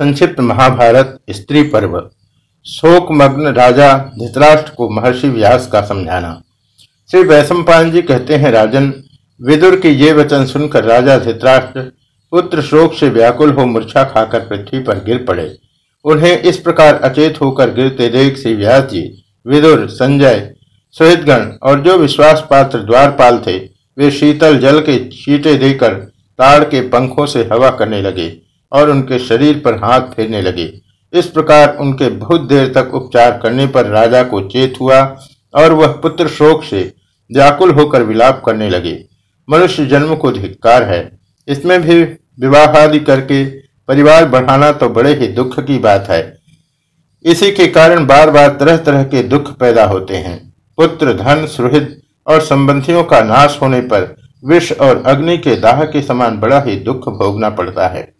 संक्षिप्त महाभारत स्त्री पर्व। शोकमग्न राजा धृतराष्ट्र को महर्षि व्यास का समझाना। श्री वैशंपायन जी कहते हैं, राजन, विदुर के ये वचन सुनकर राजा धृतराष्ट्र पुत्र शोक से व्याकुल हो मूर्छा खाकर पृथ्वी पर गिर पड़े। उन्हें इस प्रकार अचेत होकर गिरते देख श्री व्यास जी, विदुर, संजय सुहितगण और जो विश्वास पात्र द्वारपाल थे, वे शीतल जल के छीटे देकर ताड़ के पंखों से हवा करने लगे। और उनके शरीर पर हाथ फेरने लगे। इस प्रकार उनके बहुत देर तक उपचार करने पर राजा को चेत हुआ और वह पुत्र शोक से व्याकुल होकर विलाप करने लगे। मनुष्य जन्म को धिक्कार है। इसमें भी विवाह आदि करके परिवार बढ़ाना तो बड़े ही दुख की बात है। इसी के कारण बार बार तरह तरह के दुख पैदा होते हैं। पुत्र, धन, सुहृद और संबंधियों का नाश होने पर विष और अग्नि के दाह के समान बड़ा ही दुख भोगना पड़ता है।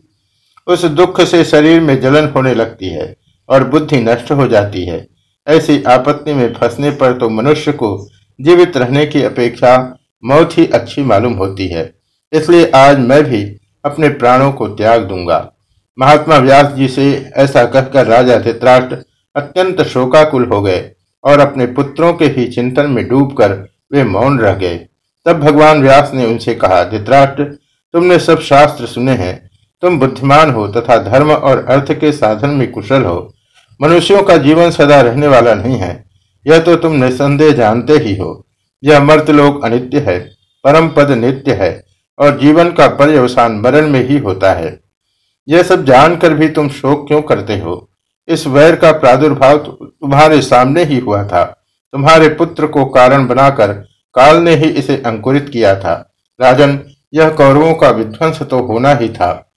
उस दुख से शरीर में जलन होने लगती है और बुद्धि नष्ट हो जाती है। ऐसी आपत्ति में फंसने पर तो मनुष्य को जीवित रहने की अपेक्षा मौत ही अच्छी मालूम होती है। इसलिए आज मैं भी अपने प्राणों को त्याग दूँगा। महात्मा व्यास जी से ऐसा कहकर राजा धित्राष्ट्र अत्यंत शोकाकुल हो गए और अपने पुत्रों के ही चिंतन में डूबकर वे मौन रह गए। तब भगवान व्यास ने उनसे कहा धित्राष्ट्र तुमने सब शास्त्र सुने हैं तुम बुद्धिमान हो तथा धर्म और अर्थ के साधन में कुशल हो। मनुष्यों का जीवन सदा रहने वाला नहीं है। यह तो तुम निसंदेह जानते ही हो। यह मर्तलोक अनित्य है, परम पद नित्य है, और जीवन का पर्यवसान मरण में ही होता है। यह सब जानकर भी तुम शोक क्यों करते हो? इस वैर का प्रादुर्भाव तुम्हारे सामने ही हुआ था। तुम्हारे पुत्र को कारण बनाकर काल ने ही इसे अंकुरित किया था। राजन, यह कौरवों का विध्वंस तो होना ही था।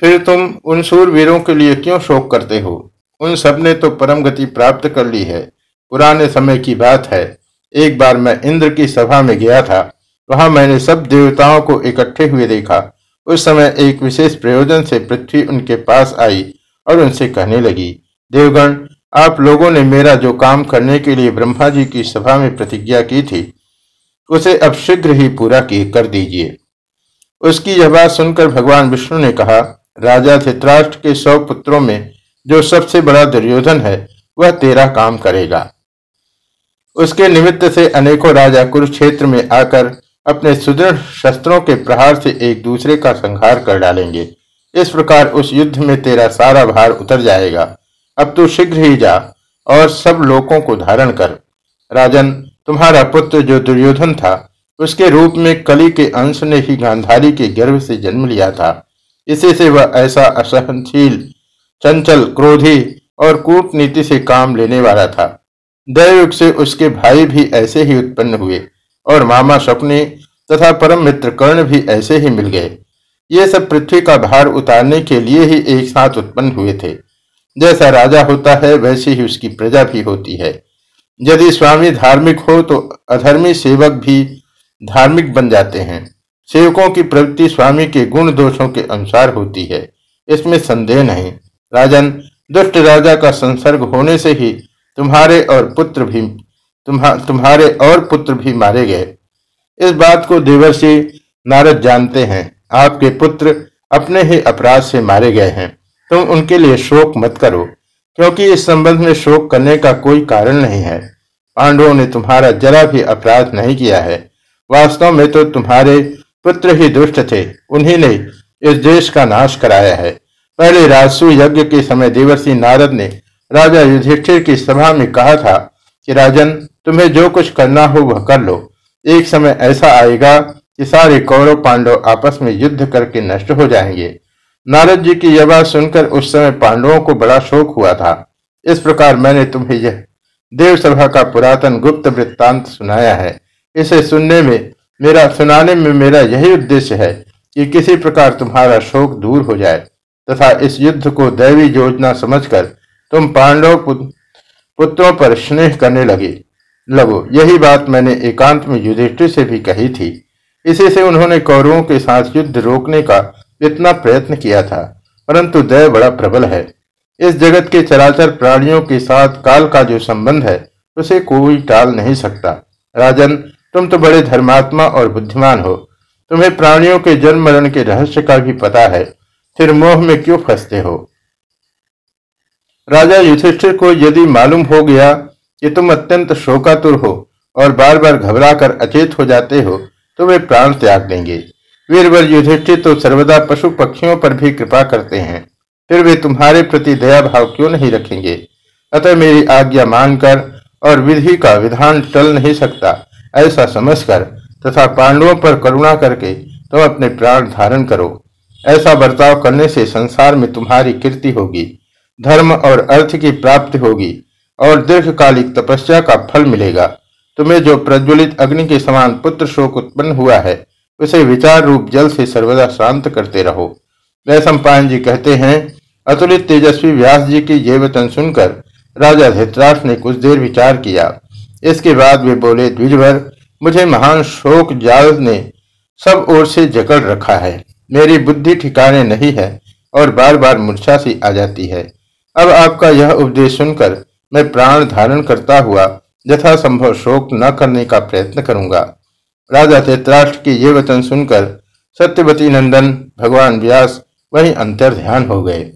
फिर तुम उन सूरवीरों के लिए क्यों शोक करते हो? उन सबने तो परम गति प्राप्त कर ली है। पुराने समय की बात है। एक बार मैं इंद्र की सभा में गया था। वहाँ मैंने सब देवताओं को इकट्ठे हुए देखा। उस समय एक विशेष प्रयोजन से पृथ्वी उनके पास आई और उनसे कहने लगी, देवगण, आप लोगों ने मेरा जो काम करने के लिए ब्रह्मा जी की सभा में प्रतिज्ञा की थी, उसे अब शीघ्र ही पूरा कर दीजिए। उसकी यह बात सुनकर भगवान विष्णु ने कहा राजा धित्राष्ट्र के सौ पुत्रों में जो सबसे बड़ा दुर्योधन है, वह तेरा काम करेगा। उसके निमित्त से अनेकों राजा कुरुक्षेत्र में आकर अपने सुदृढ़ शस्त्रों के प्रहार से एक दूसरे का संहार कर डालेंगे। इस प्रकार उस युद्ध में तेरा सारा भार उतर जाएगा। अब तू शीघ्र ही जा और सब लोगों को धारण कर। राजन, तुम्हारा पुत्र जो दुर्योधन था, उसके रूप में कली के अंश ने ही गांधारी के गर्भ से जन्म लिया था। इसी से वह ऐसा असहनशील, चंचल, क्रोधी और कूटनीति से काम लेने वाला था। दैवयुग से उसके भाई भी ऐसे ही उत्पन्न हुए और मामा शकुनी तथा परम मित्र कर्ण भी ऐसे ही मिल गए। ये सब पृथ्वी का भार उतारने के लिए ही एक साथ उत्पन्न हुए थे। जैसा राजा होता है, वैसे ही उसकी प्रजा भी होती है। यदि स्वामी धार्मिक हो तो अधर्मी सेवक भी धार्मिक बन जाते हैं। सेवकों की प्रवृत्ति स्वामी के गुण दोषों के अनुसार होती है। इसमें संदेह नहीं। राजन दुष्ट राजा का संसर्ग होने से ही तुम्हारे और पुत्र भी तुम्हा, तुम्हारे और पुत्र भी मारे गए। इस बात को देवर्षि नारद जानते हैं। आपके पुत्र अपने ही अपराध से मारे गए हैं। तुम उनके लिए शोक मत करो क्योंकि इस संबंध में शोक करने का कोई कारण नहीं है। पांडवों ने तुम्हारा जरा भी अपराध नहीं किया है। वास्तव में तो तुम्हारे पुत्र ही दुष्ट थे, उन्हीं ने इस देश का नाश कराया है। पहले राजसु यज्ञ के समय देवर्षि नारद ने राजा युधिष्ठिर की सभा में कहा था कि, राजन, तुम्हें जो कुछ करना हो वह कर लो। एक समय ऐसा आएगा कि सारे कौरव पांडव आपस में युद्ध करके नष्ट हो जाएँगे। नारद जी की यह बात सुनकर उस समय पांडवों को बड़ा शोक हुआ था। इस प्रकार मैंने तुम्हें यह देव सभा का पुरातन गुप्त वृत्तांत सुनाया है। इसे सुनने में मेरा सुनाने में मेरा यही उद्देश्य है कि किसी प्रकार तुम्हारा शोक दूर हो जाए तथा इस युद्ध को दैवी योजना समझकर तुम पांडव पुत्रों पर स्नेह करने लगे। लगो यही बात मैंने एकांत में युधिष्ठिर से भी कही थी। इसी से उन्होंने कौरवों के साथ युद्ध रोकने का इतना प्रयत्न किया था, परंतु दय बड़ा प्रबल है। इस जगत के चराचर प्राणियों के साथ काल का जो संबंध है, उसे कोई टाल नहीं सकता। राजन तुम तो बड़े धर्मात्मा और बुद्धिमान हो। तुम्हें प्राणियों के जन्म मरण के रहस्य का भी पता है। फिर मोह में क्यों फंसते हो? राजा युधिष्ठिर को यदि मालूम हो गया कि तुम अत्यंत शोकातुर हो और बार बार घबरा कर अचेत हो जाते हो तो वे प्राण त्याग देंगे। वीरवर युधिष्ठिर तो सर्वदा पशु पक्षियों पर भी कृपा करते हैं। फिर वे तुम्हारे प्रति दया भाव क्यों नहीं रखेंगे? अतः मेरी आज्ञा मानकर और विधि का विधान टल नहीं सकता। ऐसा समझकर तथा पांडवों पर करुणा करके तुम अपने प्राण धारण करो। ऐसा बर्ताव करने से संसार में तुम्हारी कीर्ति होगी, धर्म और अर्थ की प्राप्ति होगी और दीर्घकालिक तपस्या का फल मिलेगा। तुम्हें जो प्रज्वलित अग्नि के समान पुत्र शोक उत्पन्न हुआ है, उसे विचार रूप जल से सर्वदा शांत करते रहो। वैश्व जी कहते हैं, अतुलित तेजस्वी व्यास जी की ये वचन सुनकर राजा धृतराष्ट्र ने कुछ देर विचार किया। इसके बाद वे बोले द्विजभर मुझे महान शोक जाल ने सब ओर से जकड़ रखा है। मेरी बुद्धि ठिकाने नहीं है और बार बार मूर्छा सी आ जाती है। अब आपका यह उपदेश सुनकर मैं प्राण धारण करता हुआ यथा संभव शोक न करने का प्रयत्न करूँगा। राजा धृतराष्ट्र के ये वचन सुनकर सत्यवती नंदन, भगवान व्यास, वही अंतर ध्यान हो गए।